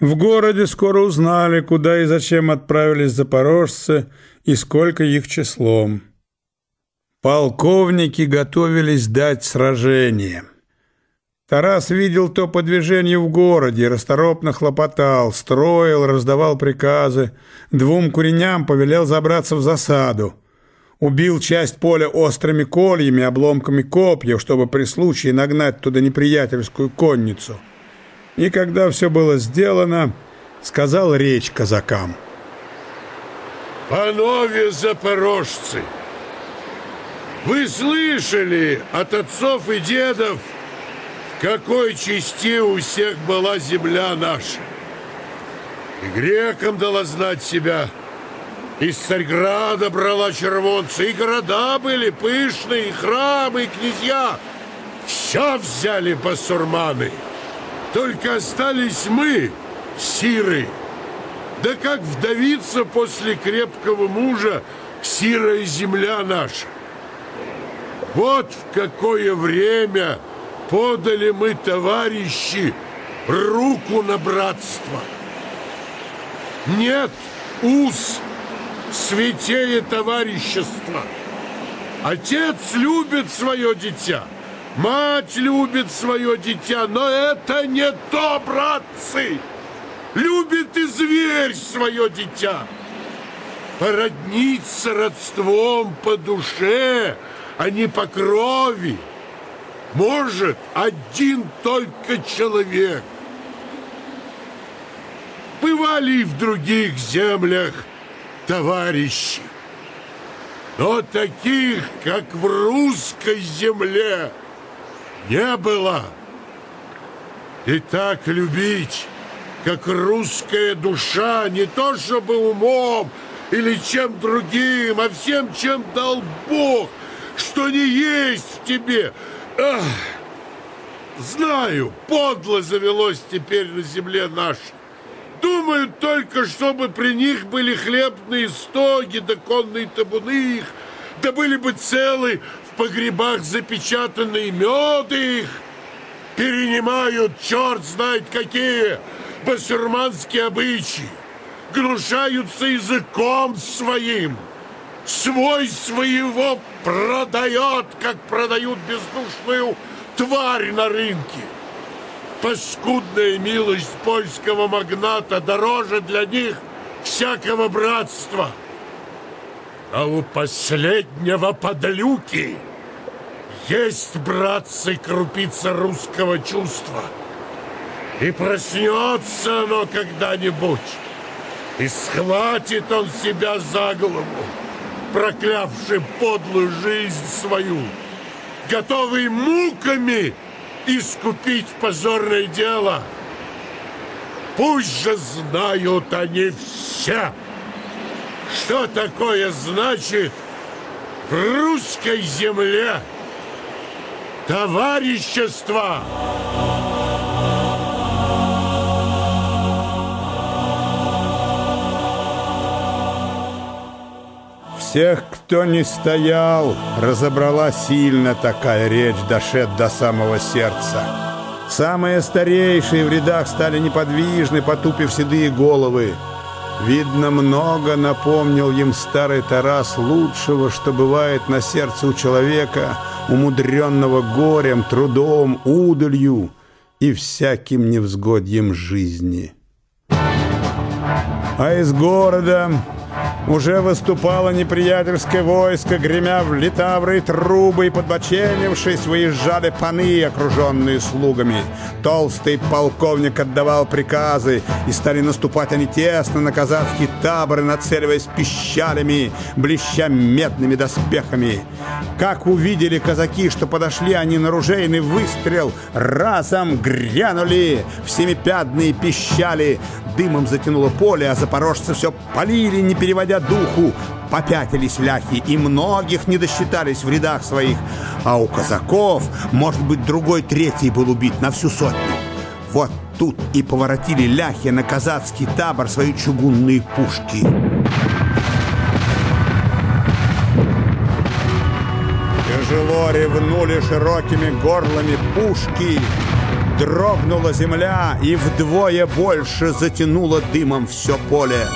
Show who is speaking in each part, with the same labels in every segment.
Speaker 1: В городе скоро узнали, куда и зачем отправились запорожцы и сколько их числом. Полковники готовились дать сражение. Тарас видел то по движению в городе, расторопно хлопотал, строил, раздавал приказы. Двум куреням повелел забраться в засаду. Убил часть поля острыми кольями, обломками копьев, чтобы при случае нагнать туда неприятельскую конницу. И когда все было сделано, сказал речь казакам.
Speaker 2: «Панове запорожцы, вы слышали от отцов и дедов, в какой части у всех была земля наша? И грекам дала знать себя, из Царьграда брала червонцы, и города были пышные, и храмы, и князья. Все взяли басурманы. Только остались мы, сиры. Да как вдовица после крепкого мужа сирая земля наша. Вот в какое время подали мы, товарищи, руку на братство. Нет уз святее товарищества. Отец любит свое дитя – Мать любит свое дитя, но это не то, братцы! Любит и зверь свое дитя. Породниться родством по душе, а не по крови, может один только человек. Бывали и в других землях товарищи, но таких, как в русской земле, не было. И так любить, как русская душа, не то чтобы умом или чем другим, а всем, чем дал Бог, что не есть в тебе. Ах, знаю, подло завелось теперь на земле нашей. Думают только, чтобы при них были хлебные стоги, да конные табуны их, да были бы целы погребах запечатанные меды их перенимают черт знает какие басурманские обычаи, гнушаются языком своим, свой своего продает, как продают бездушную тварь на рынке. Паскудная милость польского магната дороже для них всякого братства. А у последнего подлюки есть, братцы, крупица русского чувства. И проснется оно когда-нибудь, и схватит он себя за голову, проклявший подлую жизнь свою, готовый муками искупить позорное дело. Пусть же знают они все, что такое значит в русской земле товарищество.
Speaker 1: Всех, кто не стоял, разобрала сильно такая речь, дошед до самого сердца. Самые старейшие в рядах стали неподвижны, потупив седые головы. Видно, много напомнил им старый Тарас лучшего, что бывает на сердце у человека, умудренного горем, трудом, удалью и всяким невзгодьем жизни. А из города уже выступало неприятельское войско, гремя в литавры трубы, и подбоченившись, выезжали паны, окруженные слугами. Толстый полковник отдавал приказы, и стали наступать они тесно на казацкие таборы, нацеливаясь пищалями, блеща медными доспехами. Как увидели казаки, что подошли они на ружейный выстрел, разом грянули в семипядные пищали, дымом затянуло поле, а запорожцы все полили, не переводя духу. Попятились ляхи, и многих не досчитались в рядах своих. А у казаков, может быть, другой третий был убит на всю сотню. Вот тут и поворотили ляхи на казацкий табор свои чугунные пушки. Тяжело ревнули широкими горлами пушки, Дрогнула земля и вдвое больше затянуло дымом все поле.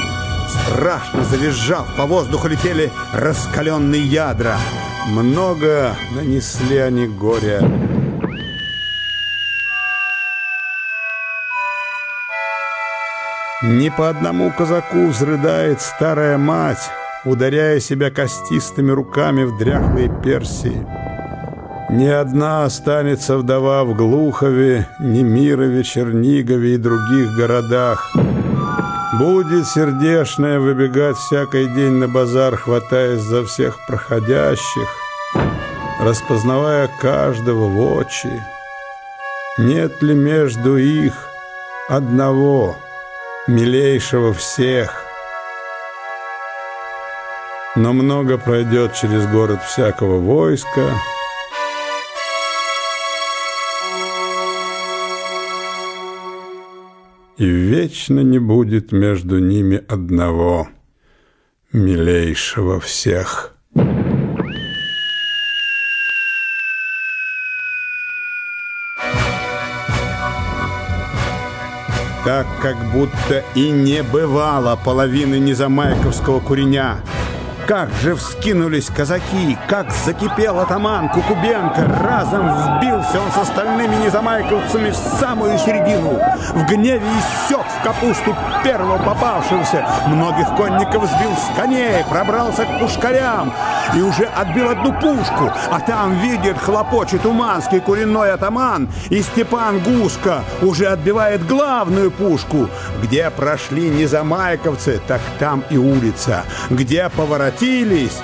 Speaker 1: Страшно завизжав, по воздуху летели раскаленные ядра. Много нанесли они горя. Не по одному казаку взрыдает старая мать, ударяя себя костистыми руками в дряхлые персии. Ни одна останется вдова в Глухове, Немирове, Чернигове и других городах. Будет сердешная выбегать всякий день на базар, хватаясь за всех проходящих, распознавая каждого в очи. Нет ли между их одного – милейшего всех. Но много пройдет через город всякого войска, и вечно не будет между ними одного милейшего всех». так как будто и не бывало половины незамайковского куреня. Как же вскинулись казаки, как закипел атаман Кукубенко, разом вбился он с остальными незамайковцами в самую середину. В гневе иссек в капусту первого попавшегося. Многих конников сбил с коней, пробрался к пушкарям и уже отбил одну пушку. А там видит, хлопочет уманский куриной атаман, и Степан Гуска уже отбивает главную пушку. Где прошли незамайковцы, так там и улица. Где поворотили воротились,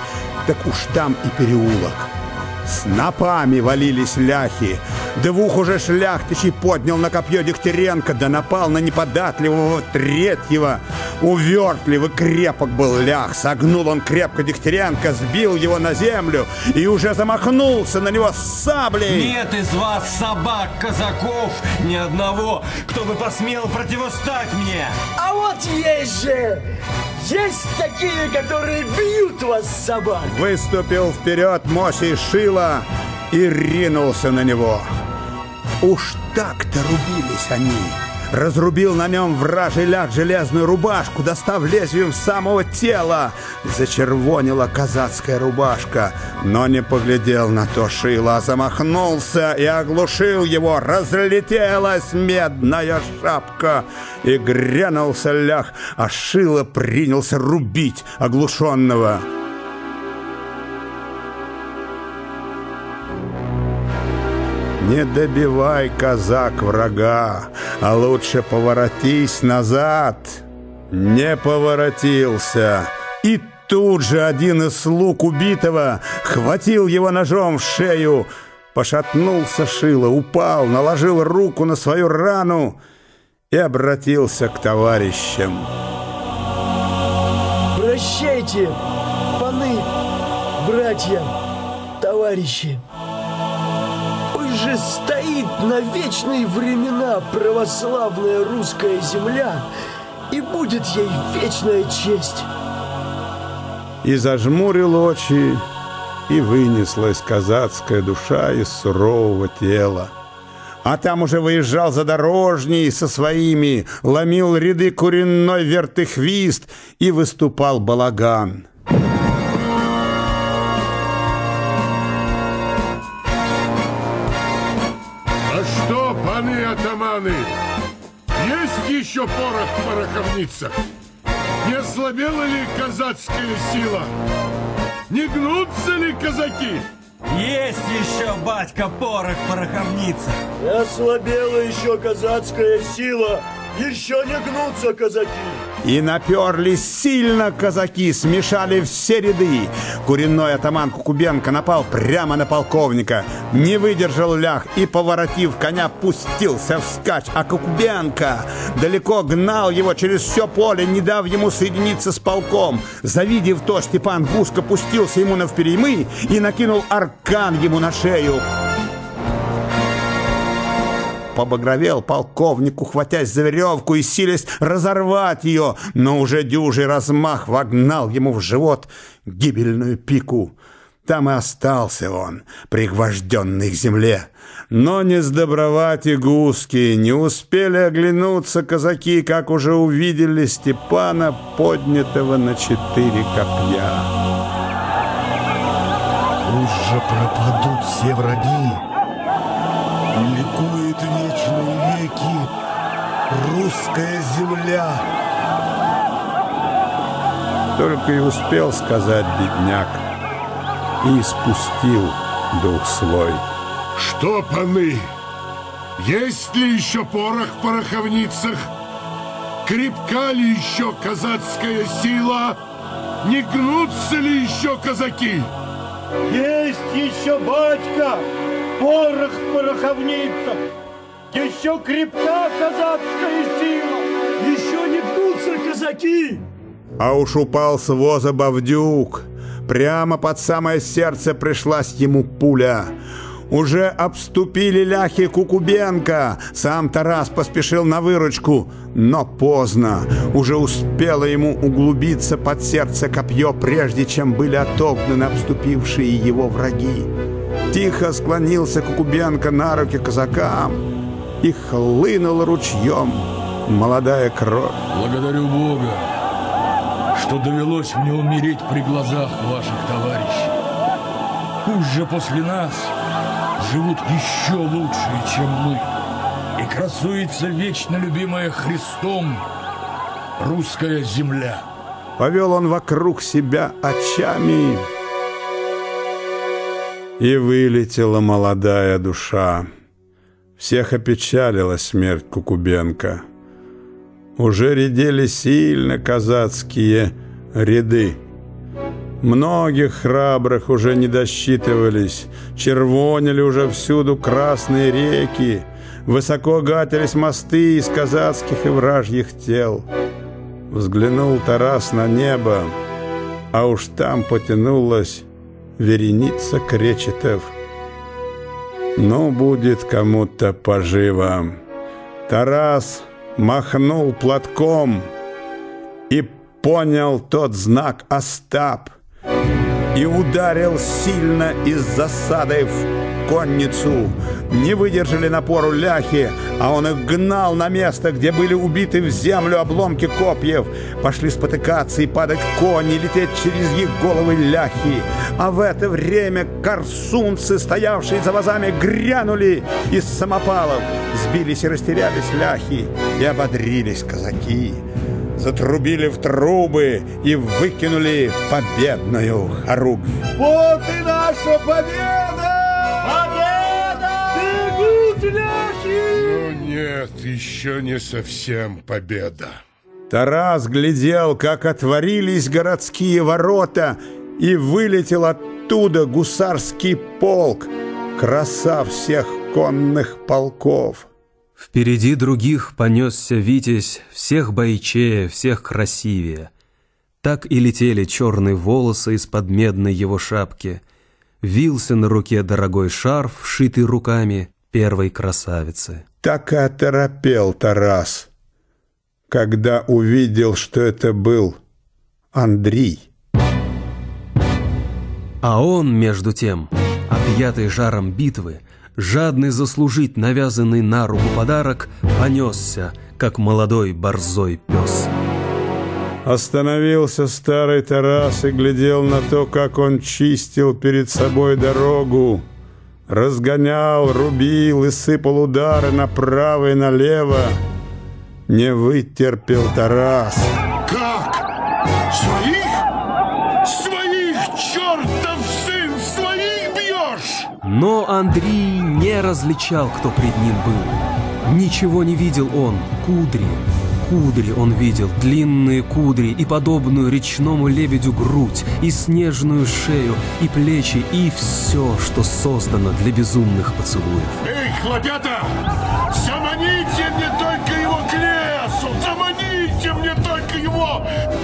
Speaker 1: так уж там и переулок. Снопами валились ляхи. Двух уже шляхтичей поднял на копье Дегтяренко, да напал на неподатливого третьего. Увертливый крепок был лях. Согнул он крепко Дегтяренко, сбил его на землю и уже замахнулся на него с саблей.
Speaker 3: Нет из вас собак, казаков, ни одного, кто бы посмел противостать мне.
Speaker 4: А вот же! Есть такие, которые бьют вас собак.
Speaker 1: Выступил вперед Мосей Шила и ринулся на него. Уж так-то рубились они. Разрубил на нем вражий ляг железную рубашку, достав лезвием самого тела. Зачервонила казацкая рубашка, но не поглядел на то шило, а замахнулся и оглушил его. Разлетелась медная шапка, и грянулся ляг, а шило принялся рубить оглушенного. Не добивай, казак, врага, а лучше поворотись назад. Не поворотился. И тут же один из слуг убитого хватил его ножом в шею. Пошатнулся Шило, упал, наложил руку на свою рану и обратился к товарищам.
Speaker 4: Прощайте, паны, братья, товарищи же стоит на вечные времена православная русская земля, и будет ей вечная честь.
Speaker 1: И зажмурил очи, и вынеслась казацкая душа из сурового тела. А там уже выезжал задорожней со своими, ломил ряды куренной вертыхвист и выступал балаган.
Speaker 2: Атаманы! Есть еще порох в пороховницах? Не ослабела ли казацкая сила? Не гнутся ли казаки?
Speaker 3: Есть еще, батька, порох в пороховницах.
Speaker 4: Не ослабела еще казацкая сила. Еще не гнутся казаки.
Speaker 1: И наперлись сильно казаки, смешали все ряды. Куриной атаман Кукубенко напал прямо на полковника. Не выдержал лях и, поворотив коня, пустился вскачь. А Кукубенко далеко гнал его через все поле, не дав ему соединиться с полком. Завидев то, Степан Гуско пустился ему на вперемы и накинул аркан ему на шею побагровел полковник, ухватясь за веревку и силясь разорвать ее, но уже дюжий размах вогнал ему в живот гибельную пику. Там и остался он, пригвожденный к земле. Но не сдобровать и гуски, не успели оглянуться казаки, как уже увидели Степана, поднятого на четыре копья.
Speaker 2: Пусть же пропадут все враги. Ликует веки русская земля.
Speaker 1: Только и успел сказать бедняк и испустил дух свой.
Speaker 2: Что, паны, есть ли еще порох в пороховницах? Крепка ли еще казацкая сила? Не гнутся ли еще казаки?
Speaker 5: Есть еще, батька, порох в пороховницах. Еще крепка казацкая сила.
Speaker 4: Еще не гнутся казаки.
Speaker 1: А уж упал с воза Бавдюк. Прямо под самое сердце пришлась ему пуля. Уже обступили ляхи Кукубенко. Сам Тарас поспешил на выручку, но поздно. Уже успело ему углубиться под сердце копье, прежде чем были отогнаны обступившие его враги. Тихо склонился Кукубенко на руки казакам и хлынул ручьем молодая кровь.
Speaker 6: Благодарю Бога, что довелось мне умереть при глазах ваших товарищей. Пусть же после нас живут еще лучшие, чем мы, и красуется вечно любимая Христом русская земля.
Speaker 1: Повел он вокруг себя очами, и вылетела молодая душа. Всех опечалила смерть Кукубенко. Уже редели сильно казацкие ряды. Многих храбрых уже не досчитывались, червонили уже всюду красные реки, высоко гатились мосты из казацких и вражьих тел. Взглянул Тарас на небо, а уж там потянулась вереница кречетов. Ну, будет кому-то поживо. Тарас махнул платком и понял тот знак Остап и ударил сильно из засады в конницу. Не выдержали напору ляхи, а он их гнал на место, где были убиты в землю обломки копьев. Пошли спотыкаться и падать кони, лететь через их головы ляхи. А в это время корсунцы, стоявшие за вазами, грянули из самопалов. Сбились и растерялись ляхи, и ободрились казаки затрубили в трубы и выкинули победную хоругвь.
Speaker 5: Вот и наша победа! Победа! Бегут ляхи!
Speaker 2: Ну нет, еще не совсем победа.
Speaker 1: Тарас глядел, как отворились городские ворота, и вылетел оттуда гусарский полк, краса всех конных полков.
Speaker 7: Впереди других понесся Витязь, всех бойчее, всех красивее. Так и летели черные волосы из-под медной его шапки. Вился на руке дорогой шарф, шитый руками первой красавицы.
Speaker 1: Так и оторопел Тарас, когда увидел, что это был Андрей.
Speaker 7: А он, между тем, объятый жаром битвы, жадный заслужить навязанный на руку подарок, понесся, как молодой борзой пес.
Speaker 1: Остановился старый Тарас и глядел на то, как он чистил перед собой дорогу, разгонял, рубил и сыпал удары направо и налево. Не вытерпел Тарас.
Speaker 2: Как?
Speaker 7: Но Андрей не различал, кто пред ним был. Ничего не видел он, кудри. Кудри он видел, длинные кудри и подобную речному лебедю грудь, и снежную шею, и плечи, и все, что создано для безумных поцелуев.
Speaker 2: Эй, хлопята!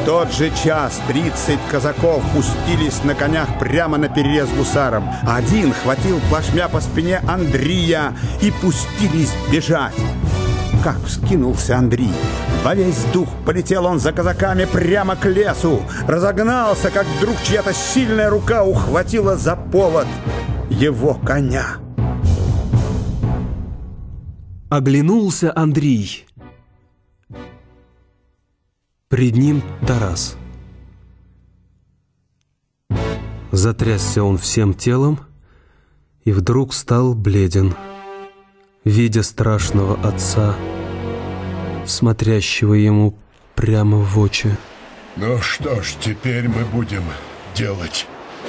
Speaker 1: Тот же час 30 казаков пустились на конях прямо на перерез гусарам. Один хватил плашмя по спине Андрея и пустились бежать. Как вскинулся Андрей, Во весь дух полетел он за казаками прямо к лесу. Разогнался, как вдруг чья-то сильная рука ухватила за повод его коня.
Speaker 7: Оглянулся Андрей. Пред ним Тарас. Затрясся он всем телом и вдруг стал бледен, видя страшного отца, смотрящего ему прямо в очи.
Speaker 8: Ну что ж, теперь мы будем делать?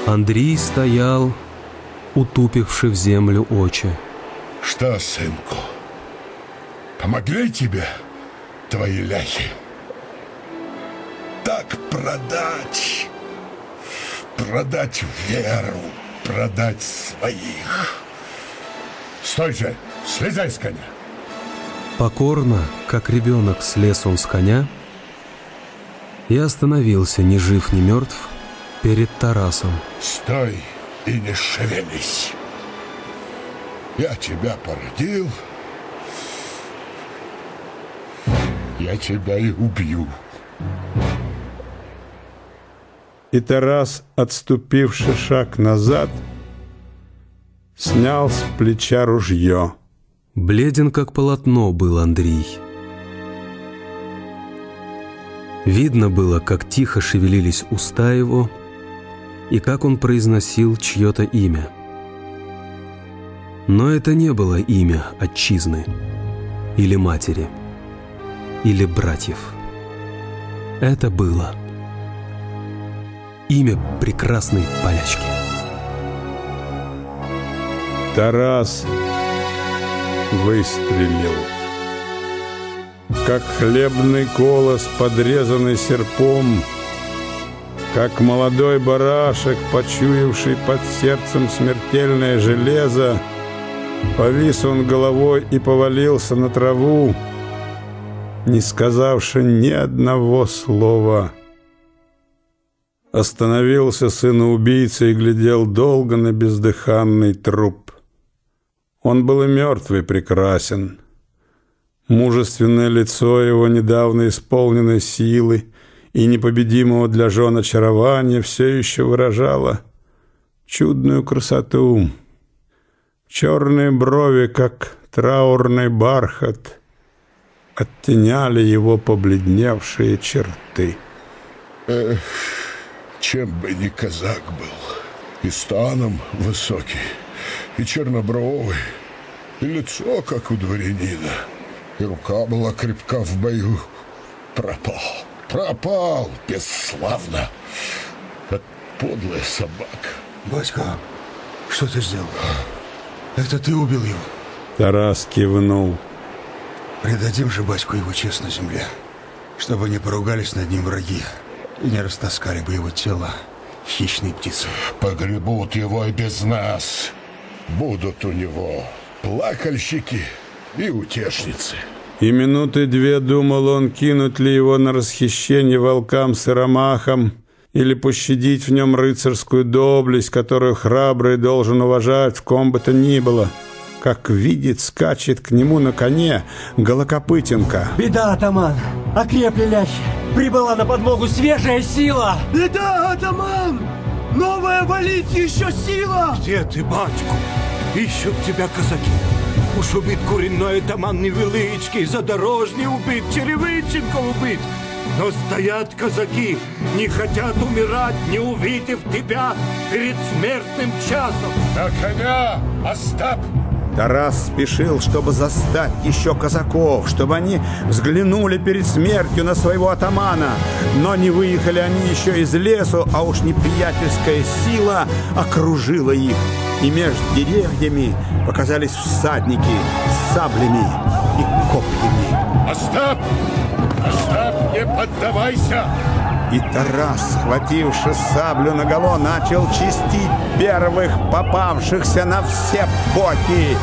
Speaker 7: Андрей стоял, утупивший в землю очи.
Speaker 8: Что, сынку, помогли тебе твои ляхи? Так продать, продать веру, продать своих. Стой же, слезай с коня.
Speaker 7: Покорно, как ребенок, слез он с коня и остановился, ни жив, ни мертв, перед Тарасом.
Speaker 8: Стой и не шевелись. Я тебя породил, я тебя и убью.
Speaker 1: И Тарас, отступивший шаг назад, снял с плеча ружье.
Speaker 7: Бледен, как полотно, был Андрей. Видно было, как тихо шевелились уста его и как он произносил чье-то имя. Но это не было имя отчизны или матери или братьев. Это было имя прекрасной полячки.
Speaker 1: Тарас выстрелил. Как хлебный колос, подрезанный серпом, как молодой барашек, почуявший под сердцем смертельное железо, повис он головой и повалился на траву, не сказавши ни одного слова. Остановился сын убийцы и глядел долго на бездыханный труп. Он был и мертвый прекрасен. Мужественное лицо его, недавно исполненной силы и непобедимого для жен очарования, все еще выражало чудную красоту. Черные брови, как траурный бархат, оттеняли его побледневшие черты.
Speaker 8: Эх, чем бы ни казак был, и станом высокий, и чернобровый, и лицо, как у дворянина, и рука была крепка в бою. Пропал, пропал бесславно, как подлая собака.
Speaker 9: Батька, что ты сделал? Это ты убил его?
Speaker 1: Тарас кивнул.
Speaker 9: Предадим же батьку его честно земле, чтобы не поругались над ним враги и не растаскали бы его тело хищные птицы.
Speaker 8: Погребут его и без нас. Будут у него плакальщики и утешницы.
Speaker 1: И минуты две думал он, кинуть ли его на расхищение волкам сыромахом или пощадить в нем рыцарскую доблесть, которую храбрый должен уважать в ком бы то ни было. Как видит, скачет к нему на коне Голокопытенко.
Speaker 3: Беда, атаман! Окрепли ляхи! Прибыла на подмогу свежая сила!
Speaker 4: Беда, атаман! Новая валить еще сила!
Speaker 9: Где ты, батьку? Ищут тебя казаки. Уж убит куренной атаман невеличкий, задорожный убит, Черевыченко убит. Но стоят казаки, не хотят умирать, не увидев тебя перед смертным часом.
Speaker 8: На коня, Остап!
Speaker 1: Тарас спешил, чтобы застать еще казаков, чтобы они взглянули перед смертью на своего атамана. Но не выехали они еще из лесу, а уж неприятельская сила окружила их. И между деревьями показались всадники с саблями и копьями.
Speaker 8: Остап! Остап, не поддавайся!
Speaker 1: И Тарас, схвативши саблю наголо, начал чистить первых попавшихся на все боки.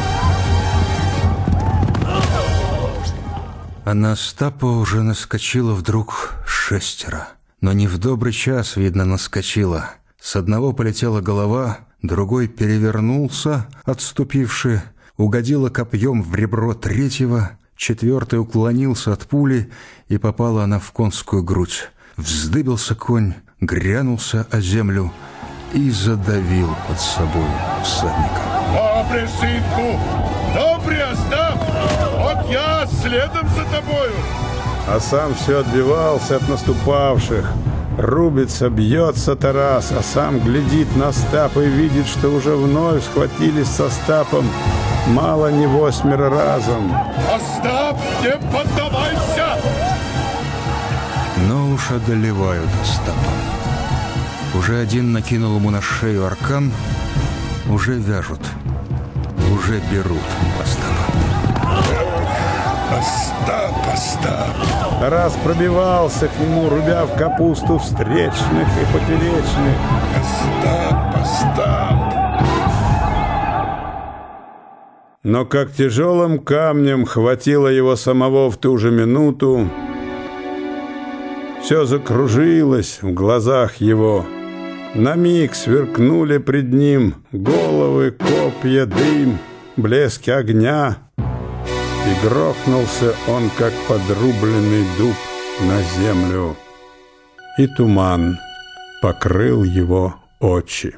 Speaker 9: А на Остапа уже наскочило вдруг шестеро. Но не в добрый час, видно, наскочило. С одного полетела голова, другой перевернулся, отступивший, угодила копьем в ребро третьего, Четвертый уклонился от пули, и попала она в конскую грудь. Вздыбился конь, грянулся о землю и задавил под собой всадника.
Speaker 2: Добре, сынку! Добре, Остап! Вот я следом за тобою!
Speaker 1: А сам все отбивался от наступавших. Рубится, бьется Тарас, а сам глядит на Стап и видит, что уже вновь схватились со Стапом мало не восьмеро разом.
Speaker 2: Остап, не поддавайся!
Speaker 9: Но уж одолевают Остапа. Уже один накинул ему на шею аркан, уже вяжут, уже берут Остапа.
Speaker 2: Остап, Остап!
Speaker 1: Тарас пробивался к нему, рубя в капусту встречных и поперечных.
Speaker 2: Остап, Остап!
Speaker 1: Но как тяжелым камнем хватило его самого в ту же минуту, все закружилось в глазах его. На миг сверкнули пред ним головы, копья, дым, блески огня, и грохнулся он, как подрубленный дуб, на землю, и туман покрыл его очи.